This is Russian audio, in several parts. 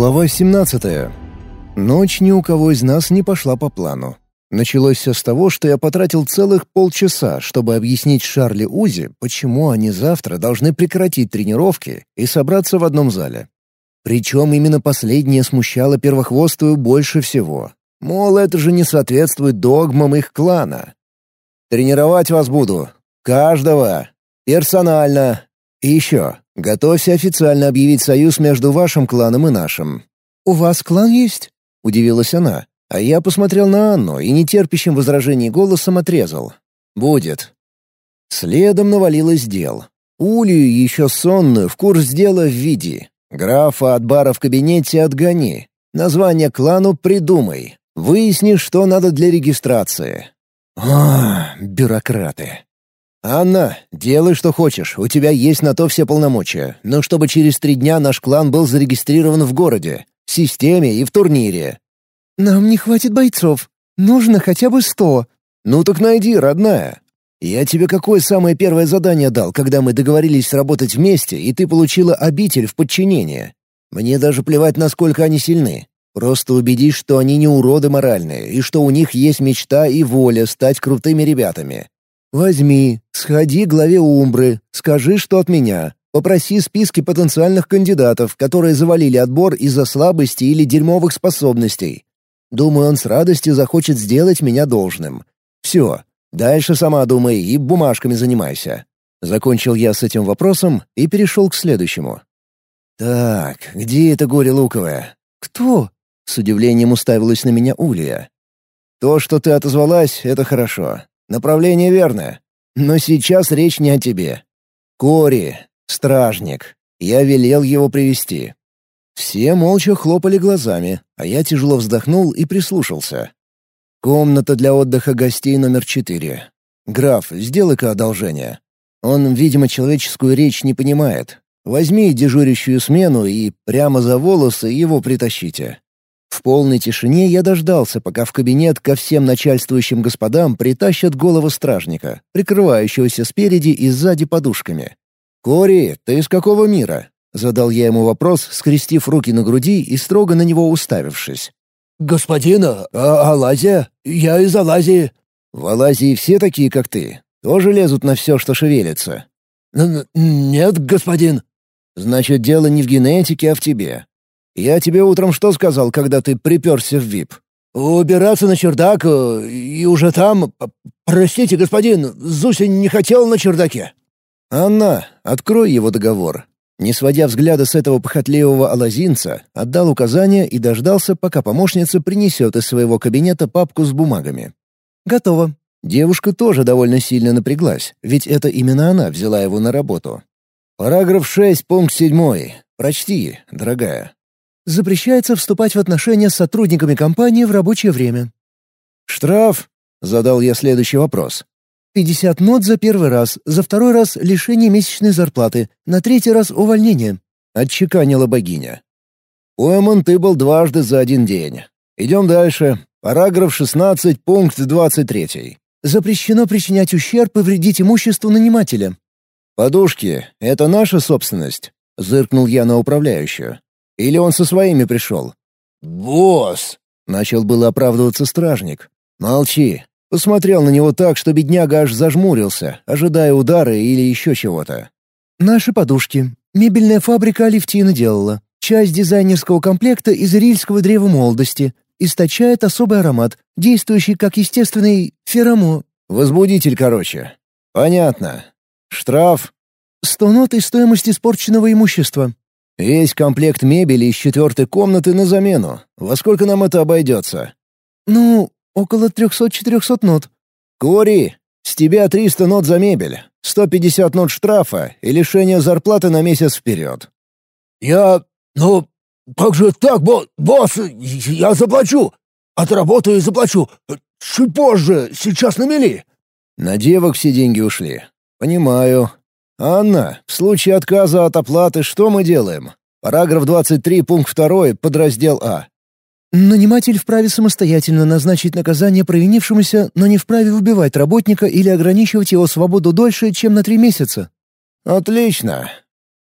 Глава 17. Ночь ни у кого из нас не пошла по плану. Началось все с того, что я потратил целых полчаса, чтобы объяснить Шарли Узи, почему они завтра должны прекратить тренировки и собраться в одном зале. Причем именно последнее смущало первохвостую больше всего. Мол, это же не соответствует догмам их клана. «Тренировать вас буду. Каждого. Персонально. И еще, готовься официально объявить союз между вашим кланом и нашим». «У вас клан есть?» — удивилась она. А я посмотрел на Анну и нетерпящим возражений голосом отрезал. «Будет». Следом навалилось дел. Улью, еще сонную, в курс дела введи. Графа от бара в кабинете отгони. Название клану придумай. Выясни, что надо для регистрации. А, бюрократы. «Анна, делай, что хочешь, у тебя есть на то все полномочия, но чтобы через три дня наш клан был зарегистрирован в городе, в системе и в турнире». «Нам не хватит бойцов. Нужно хотя бы сто». «Ну так найди, родная. Я тебе какое самое первое задание дал, когда мы договорились работать вместе, и ты получила обитель в подчинение? Мне даже плевать, насколько они сильны. Просто убедись, что они не уроды моральные, и что у них есть мечта и воля стать крутыми ребятами. Возьми, сходи к главе Умбры, скажи, что от меня. Попроси списки потенциальных кандидатов, которые завалили отбор из-за слабости или дерьмовых способностей. Думаю, он с радостью захочет сделать меня должным. Все, дальше сама думай и бумажками занимайся». Закончил я с этим вопросом и перешел к следующему. «Так, где это горе луковое?» «Кто?» — с удивлением уставилась на меня Улья. «То, что ты отозвалась, — это хорошо. Направление верное. Но сейчас речь не о тебе. Кори, стражник. Я велел его привести. Все молча хлопали глазами, а я тяжело вздохнул и прислушался. Комната для отдыха гостей номер четыре. Граф, сделай-ка одолжение. Он, видимо, человеческую речь не понимает. Возьми дежурящую смену и прямо за волосы его притащите. В полной тишине я дождался, пока в кабинет ко всем начальствующим господам притащат голову стражника, прикрывающегося спереди и сзади подушками. «Кори, ты из какого мира?» — задал я ему вопрос, скрестив руки на груди и строго на него уставившись. «Господин, а, Алазия? Я из Алазии». «В Алазии все такие, как ты? Тоже лезут на все, что шевелится?» Н «Нет, господин». «Значит, дело не в генетике, а в тебе. Я тебе утром что сказал, когда ты приперся в ВИП?» «Убираться на чердак, э, и уже там... Простите, господин, Зуся не хотел на чердаке». «Анна, открой его договор». Не сводя взгляда с этого похотливого алазинца, отдал указание и дождался, пока помощница принесет из своего кабинета папку с бумагами. «Готово». Девушка тоже довольно сильно напряглась, ведь это именно она взяла его на работу. «Параграф 6, пункт 7. Прочти, дорогая». Запрещается вступать в отношения с сотрудниками компании в рабочее время. «Штраф?» — задал я следующий вопрос. «50 нот за первый раз, за второй раз — лишение месячной зарплаты, на третий раз — увольнение», — отчеканила богиня. «Уэмон, ты был дважды за один день. Идем дальше. Параграф 16, пункт 23. Запрещено причинять ущерб и вредить имуществу нанимателя». «Подушки — это наша собственность?» — зыркнул я на управляющую. Или он со своими пришел?» «Босс!» — начал было оправдываться стражник. «Молчи!» Посмотрел на него так, что бедняга аж зажмурился, ожидая удара или еще чего-то. «Наши подушки. Мебельная фабрика Алевтина делала. Часть дизайнерского комплекта из ирильского древа молодости. Источает особый аромат, действующий как естественный феромо...» «Возбудитель, короче. Понятно. Штраф?» «Сто нот и стоимость испорченного имущества. Весь комплект мебели из четвертой комнаты на замену. Во сколько нам это обойдется? Ну, около трехсот-четырехсот нот. Кори, с тебя триста нот за мебель, сто пятьдесят нот штрафа и лишение зарплаты на месяц вперед. Я... ну, как же так, бо... босс? Я заплачу. Отработаю и заплачу. Чуть позже, сейчас на мели. На девок все деньги ушли. Понимаю. «Анна, в случае отказа от оплаты что мы делаем? Параграф 23, пункт 2, подраздел А». «Наниматель вправе самостоятельно назначить наказание провинившемуся, но не вправе убивать работника или ограничивать его свободу дольше, чем на три месяца». «Отлично.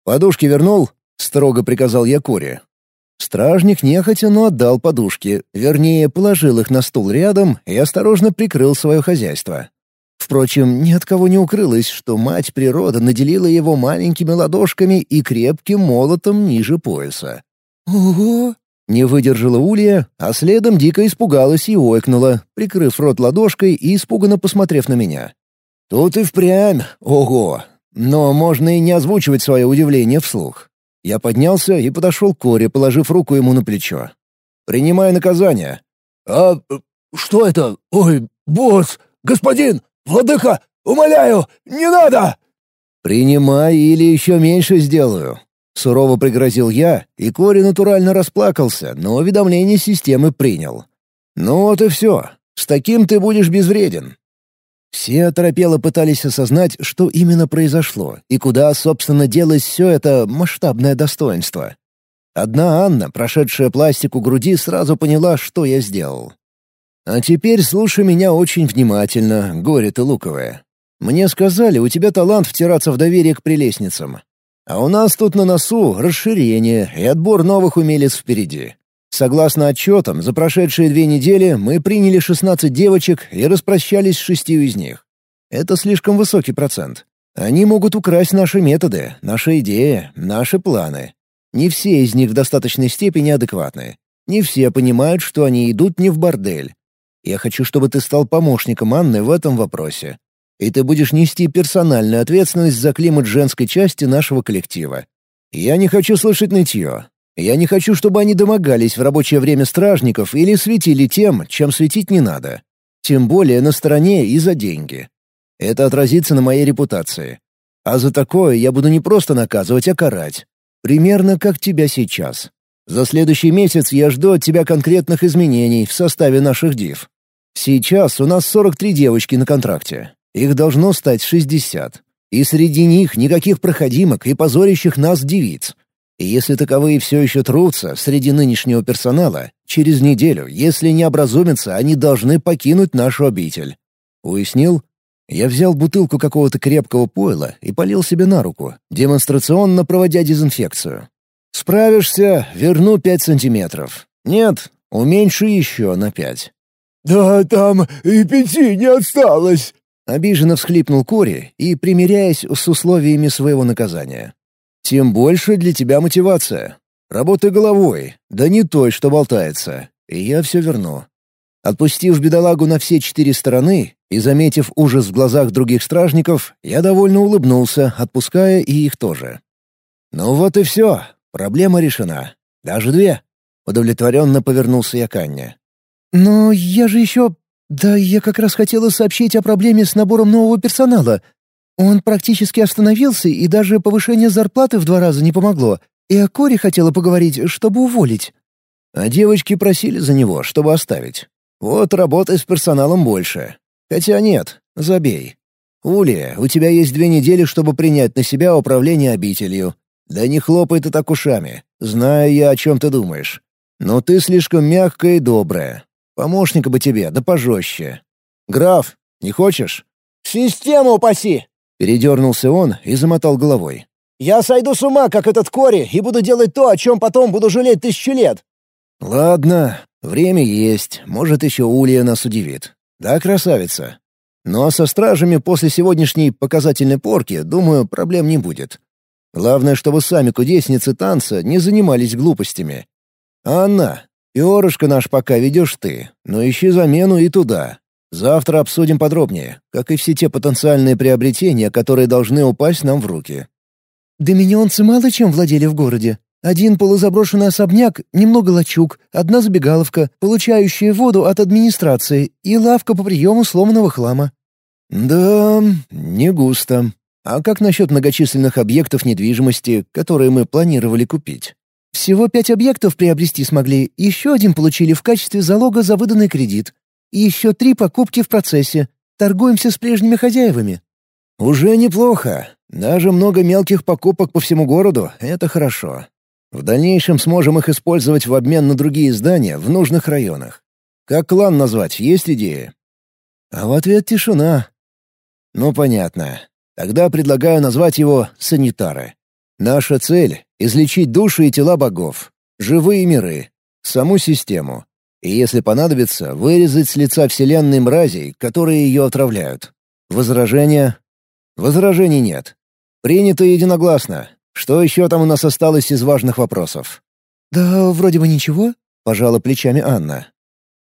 Подушки вернул?» — строго приказал я Коре. Стражник нехотя, но отдал подушки, вернее, положил их на стул рядом и осторожно прикрыл свое хозяйство. Впрочем, ни от кого не укрылось, что мать природа наделила его маленькими ладошками и крепким молотом ниже пояса. «Ого!» — не выдержала Улья, а следом дико испугалась и ойкнула, прикрыв рот ладошкой и испуганно посмотрев на меня. Тут и впрямь, ого! Но можно и не озвучивать свое удивление вслух. Я поднялся и подошел к Коре, положив руку ему на плечо. «Принимай наказание». «А что это? Ой, босс, господин, владыка, умоляю, не надо!» «Принимай или еще меньше сделаю». Сурово пригрозил я, и Кори натурально расплакался, но уведомление системы принял. «Ну вот и все. С таким ты будешь безвреден. Все оторопело пытались осознать, что именно произошло и куда, собственно, делось все это масштабное достоинство. Одна Анна, прошедшая пластику груди, сразу поняла, что я сделал. «А теперь слушай меня очень внимательно, горе ты луковое. Мне сказали, у тебя талант втираться в доверие к прелестницам. А у нас тут на носу расширение и отбор новых умелец впереди. Согласно отчетам, за прошедшие две недели мы приняли 16 девочек и распрощались с шестью из них. Это слишком высокий процент. Они могут украсть наши методы, наши идеи, наши планы. Не все из них в достаточной степени адекватны. Не все понимают, что они идут не в бордель. Я хочу, чтобы ты стал помощником Анны в этом вопросе. И ты будешь нести персональную ответственность за климат женской части нашего коллектива. Я не хочу слышать нытье. Я не хочу, чтобы они домогались в рабочее время стражников или светили тем, чем светить не надо. Тем более на стороне и за деньги. Это отразится на моей репутации. А за такое я буду не просто наказывать, а карать. Примерно как тебя сейчас. За следующий месяц я жду от тебя конкретных изменений в составе наших див. Сейчас у нас 43 девочки на контракте. Их должно стать 60. И среди них никаких проходимок и позорящих нас девиц. И если таковые все еще трутся среди нынешнего персонала, через неделю, если не образумятся, они должны покинуть нашу обитель. Уяснил? Я взял бутылку какого-то крепкого пойла и полил себе на руку, демонстрационно проводя дезинфекцию. Справишься — верну пять сантиметров. Нет, уменьшу еще на пять. «Да там и пяти не осталось!» Обиженно всхлипнул Кори и примиряясь с условиями своего наказания. Тем больше для тебя мотивация. Работай головой, да не той, что болтается, и я все верну. Отпустив бедолагу на все четыре стороны и заметив ужас в глазах других стражников, я довольно улыбнулся, отпуская и их тоже. «Ну вот и все. Проблема решена. Даже две». Удовлетворенно повернулся я к Анне. «Но я же еще... Да я как раз хотела сообщить о проблеме с набором нового персонала. Он практически остановился, и даже повышение зарплаты в два раза не помогло. И о Коре хотела поговорить, чтобы уволить. А девочки просили за него, чтобы оставить. Вот работай с персоналом больше. Хотя нет, забей. Улия, у тебя есть две недели, чтобы принять на себя управление обителью. Да не хлопай ты так ушами. Знаю я, о чем ты думаешь. Но ты слишком мягкая и добрая. Помощника бы тебе, да пожестче. Граф, не хочешь? «Систему упаси!» Передернулся он и замотал головой. «Я сойду с ума, как этот Кори, и буду делать то, о чем потом буду жалеть тысячу лет!» «Ладно, время есть, может, еще Улья нас удивит. Да, красавица? Но со стражами после сегодняшней показательной порки, думаю, проблем не будет. Главное, чтобы сами кудесницы танца не занимались глупостями. Анна, перышко наш пока ведешь ты, но ищи замену и туда. Завтра обсудим подробнее, как и все те потенциальные приобретения, которые должны упасть нам в руки. Доминионцы мало чем владели в городе. Один полузаброшенный особняк, немного лачуг, одна забегаловка, получающая воду от администрации и лавка по приему сломанного хлама. Да, не густо. А как насчет многочисленных объектов недвижимости, которые мы планировали купить? Всего пять объектов приобрести смогли, еще один получили в качестве залога за выданный кредит. И еще три покупки в процессе. Торгуемся с прежними хозяевами». «Уже неплохо. Даже много мелких покупок по всему городу — это хорошо. В дальнейшем сможем их использовать в обмен на другие здания в нужных районах. Как клан назвать, есть идеи?» А в ответ тишина. «Ну, понятно. Тогда предлагаю назвать его «Санитары». Наша цель — излечить души и тела богов. живые миры, саму систему. И если понадобится, вырезать с лица Вселенной мразей, которые ее отравляют. Возражения? Возражений нет. Принято единогласно. Что еще там у нас осталось из важных вопросов? «Да вроде бы ничего», — пожала плечами Анна.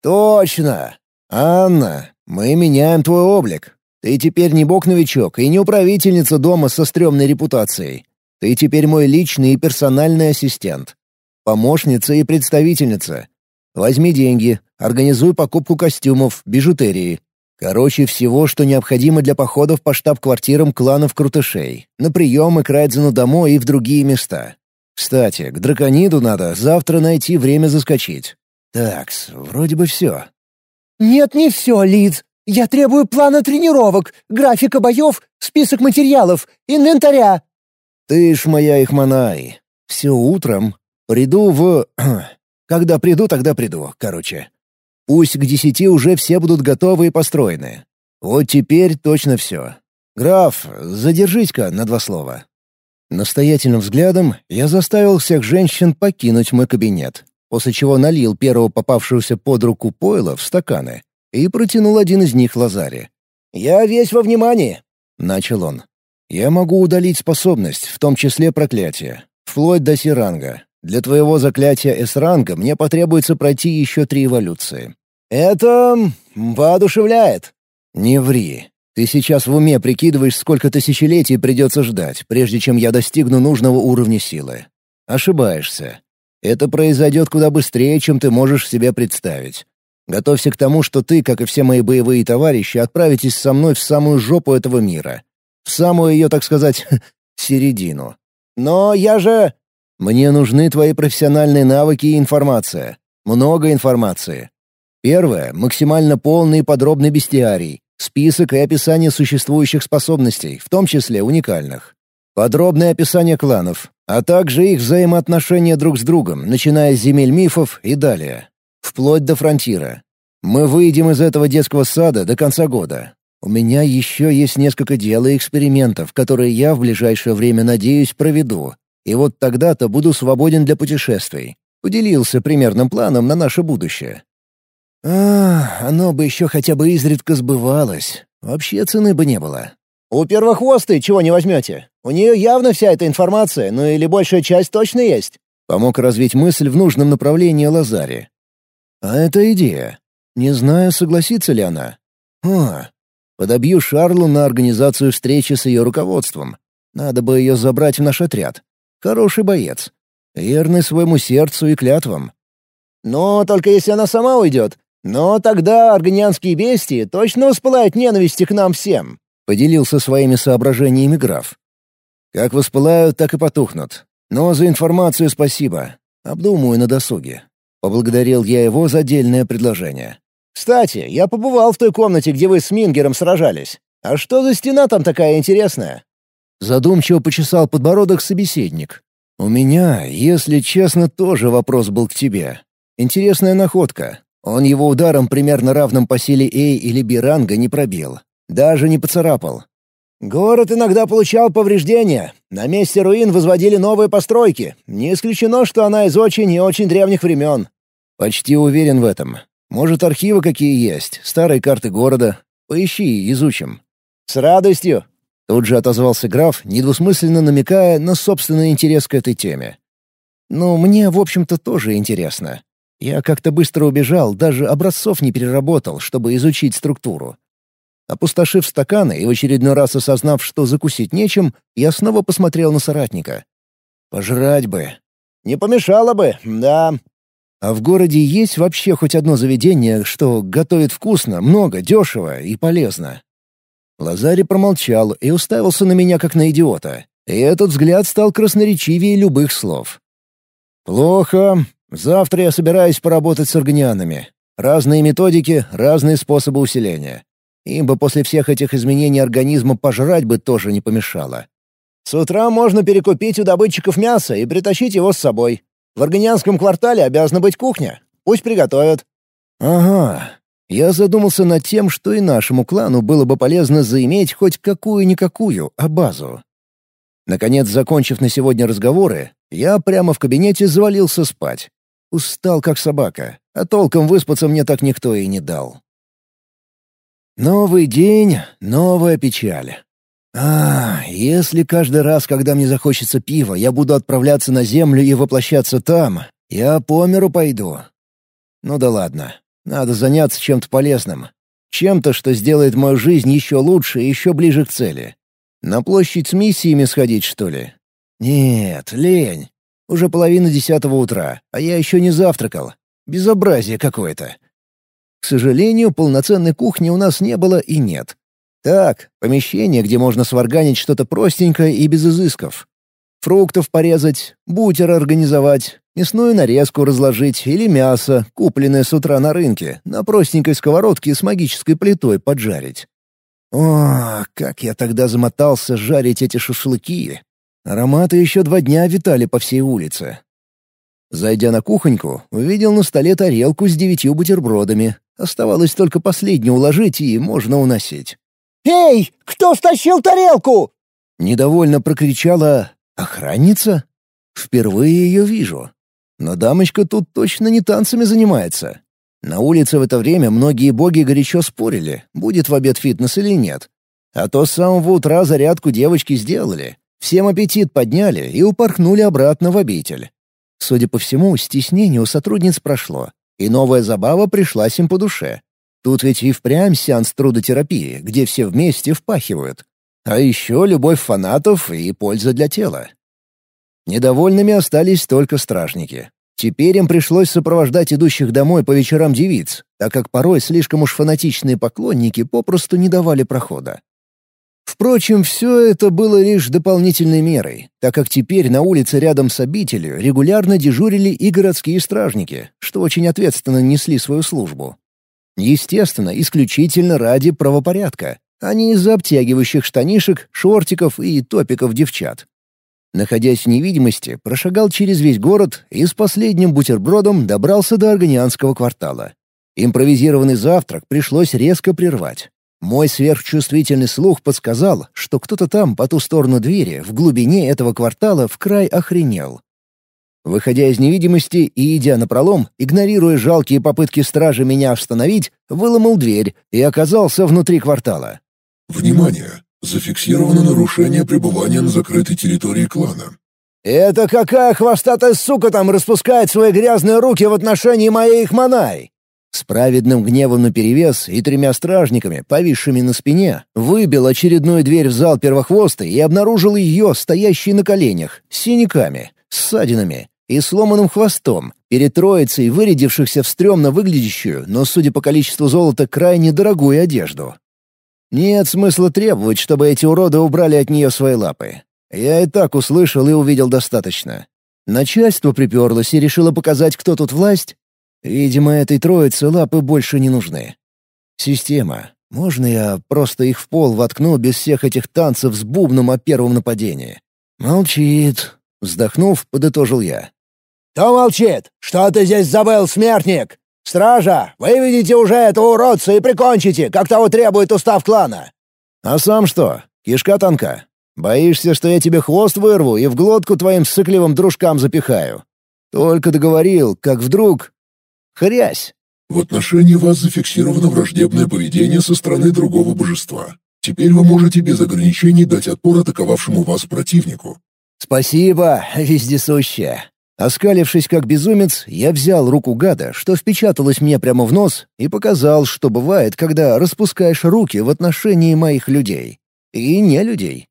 «Точно! Анна, мы меняем твой облик. Ты теперь не бог-новичок и не управительница дома со стрёмной репутацией. Ты теперь мой личный и персональный ассистент. Помощница и представительница. Возьми деньги, организуй покупку костюмов, бижутерии. Короче, всего, что необходимо для походов по штаб-квартирам кланов Крутышей, на приемы к Райдзену домой и в другие места. Кстати, к Дракониду надо завтра найти время заскочить. Такс, вроде бы все. «Нет, не все, Лид. Я требую плана тренировок, графика боев, список материалов, инвентаря». «Ты ж моя Ихманай. Все утром. Приду в... Когда приду, тогда приду, короче. Пусть к десяти уже все будут готовы и построены. Вот теперь точно все. Граф, задержись-ка на два слова». Настоятельным взглядом я заставил всех женщин покинуть мой кабинет, после чего налил первого попавшегося под руку пойла в стаканы и протянул один из них Лазаре. «Я весь во внимании», — начал он. «Я могу удалить способность, в том числе проклятие, вплоть до Сиранга. Для твоего заклятия С-ранга мне потребуется пройти еще три эволюции». «Это... воодушевляет». «Не ври. Ты сейчас в уме прикидываешь, сколько тысячелетий придется ждать, прежде чем я достигну нужного уровня силы. Ошибаешься. Это произойдет куда быстрее, чем ты можешь себе представить. Готовься к тому, что ты, как и все мои боевые товарищи, отправитесь со мной в самую жопу этого мира. В самую ее, так сказать, середину. Но я же... Мне нужны твои профессиональные навыки и информация. Много информации. Первое — максимально полный и подробный бестиарий, список и описание существующих способностей, в том числе уникальных. Подробное описание кланов, а также их взаимоотношения друг с другом, начиная с земель мифов и далее. Вплоть до фронтира. Мы выйдем из этого детского сада до конца года. У меня еще есть несколько дел и экспериментов, которые я в ближайшее время, надеюсь, проведу. И вот тогда-то буду свободен для путешествий. Поделился примерным планом на наше будущее. А, оно бы еще хотя бы изредка сбывалось. Вообще цены бы не было. «У первохвостой чего не возьмете? У нее явно вся эта информация, ну или большая часть точно есть». Помог развить мысль в нужном направлении Лазари. А это идея. Не знаю, согласится ли она. А, подобью Шарлу на организацию встречи с ее руководством. Надо бы ее забрать в наш отряд. Хороший боец. Верный своему сердцу и клятвам. Но только если она сама уйдет. Но тогда аргонианские бестии точно воспылают ненависти к нам всем. Поделился своими соображениями граф. Как воспылают, так и потухнут. Но за информацию спасибо. Обдумаю на досуге. Поблагодарил я его за отдельное предложение. «Кстати, я побывал в той комнате, где вы с Мингером сражались. А что за стена там такая интересная?» Задумчиво почесал подбородок собеседник. «У меня, если честно, тоже вопрос был к тебе. Интересная находка. Он его ударом примерно равным по силе Эй или Биранга не пробил. Даже не поцарапал. Город иногда получал повреждения. На месте руин возводили новые постройки. Не исключено, что она из очень и очень древних времен. Почти уверен в этом. Может, архивы какие есть, старые карты города. Поищи, изучим. С радостью. Тут же отозвался граф, недвусмысленно намекая на собственный интерес к этой теме. Ну, мне, в общем-то, тоже интересно. Я как-то быстро убежал, даже образцов не переработал, чтобы изучить структуру. Опустошив стаканы и в очередной раз осознав, что закусить нечем, я снова посмотрел на соратника. «Пожрать бы». «Не помешало бы, да». «А в городе есть вообще хоть одно заведение, что готовит вкусно, много, дешево и полезно?» Лазарь промолчал и уставился на меня как на идиота. И этот взгляд стал красноречивее любых слов. «Плохо. Завтра я собираюсь поработать с органианами. Разные методики, разные способы усиления. Им бы после всех этих изменений организма пожрать бы тоже не помешало. С утра можно перекупить у добытчиков мясо и притащить его с собой. В органианском квартале обязана быть кухня. Пусть приготовят. Ага. Я задумался над тем, что и нашему клану было бы полезно заиметь хоть какую-никакую, а базу. Наконец, закончив на сегодня разговоры, я прямо в кабинете завалился спать. Устал, как собака, а толком выспаться мне так никто и не дал. Новый день, новая печаль. А, если каждый раз, когда мне захочется пива, я буду отправляться на землю и воплощаться там, я по миру пойду. Ну да ладно, надо заняться чем-то полезным. Чем-то, что сделает мою жизнь еще лучше и еще ближе к цели. На площадь с миссиями сходить, что ли? Нет, лень. Уже половина десятого утра, а я еще не завтракал. Безобразие какое-то. К сожалению, полноценной кухни у нас не было и нет. Так, помещение, где можно сварганить что-то простенькое и без изысков. Фруктов порезать, бутер организовать, мясную нарезку разложить или мясо, купленное с утра на рынке, на простенькой сковородке с магической плитой поджарить. О, как я тогда замотался жарить эти шашлыки. Ароматы еще два дня витали по всей улице. Зайдя на кухоньку, увидел на столе тарелку с девятью бутербродами. Оставалось только последнюю уложить, и можно уносить. «Эй, кто стащил тарелку?» Недовольно прокричала охранница. Впервые ее вижу. Но дамочка тут точно не танцами занимается. На улице в это время многие боги горячо спорили, будет в обед фитнес или нет. А то с самого утра зарядку девочки сделали. Всем аппетит подняли и упорхнули обратно в обитель. Судя по всему, стеснение у сотрудниц прошло, и новая забава пришлась им по душе. Тут ведь и впрямь сеанс трудотерапии, где все вместе впахивают. А еще любовь фанатов и польза для тела. Недовольными остались только стражники. Теперь им пришлось сопровождать идущих домой по вечерам девиц, так как порой слишком уж фанатичные поклонники попросту не давали прохода. Впрочем, все это было лишь дополнительной мерой, так как теперь на улице рядом с обителью регулярно дежурили и городские стражники, что очень ответственно несли свою службу. Естественно, исключительно ради правопорядка, а не из-за обтягивающих штанишек, шортиков и топиков девчат. Находясь в невидимости, прошагал через весь город и с последним бутербродом добрался до Органианского квартала. Импровизированный завтрак пришлось резко прервать. Мой сверхчувствительный слух подсказал, что кто-то там, по ту сторону двери, в глубине этого квартала, в край охренел. Выходя из невидимости и идя на пролом, игнорируя жалкие попытки стражи меня остановить, выломал дверь и оказался внутри квартала. «Внимание! Зафиксировано нарушение пребывания на закрытой территории клана». «Это какая хвостатая сука там распускает свои грязные руки в отношении моей Ихманай?» С праведным гневом наперевес и тремя стражниками, повисшими на спине, выбил очередную дверь в зал первохвостой и обнаружил ее, стоящей на коленях, с синяками, ссадинами и сломанным хвостом, перед троицей вырядившихся в стрёмно выглядящую, но, судя по количеству золота, крайне дорогую одежду. Нет смысла требовать, чтобы эти уроды убрали от нее свои лапы. Я и так услышал и увидел достаточно. Начальство приперлось и решило показать, кто тут власть, Видимо, этой троице лапы больше не нужны. Система. Можно я просто их в пол воткну без всех этих танцев с бубном о первом нападении? Молчит. Вздохнув, подытожил я. «Кто молчит? Что ты здесь забыл, смертник? Стража, выведите уже этого уродца и прикончите, как того требует устав клана!» «А сам что? Кишка тонка. Боишься, что я тебе хвост вырву и в глотку твоим сыкливым дружкам запихаю?» Только договорил, как вдруг Хрясь! В отношении вас зафиксировано враждебное поведение со стороны другого божества. Теперь вы можете без ограничений дать отпор атаковавшему вас противнику. Спасибо, вездесущая. Оскалившись как безумец, я взял руку гада, что впечаталось мне прямо в нос, и показал, что бывает, когда распускаешь руки в отношении моих людей. И не людей.